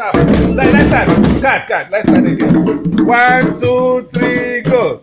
Stop. Let, let's start. Cut, cut. Let's start again. One, two, three, go.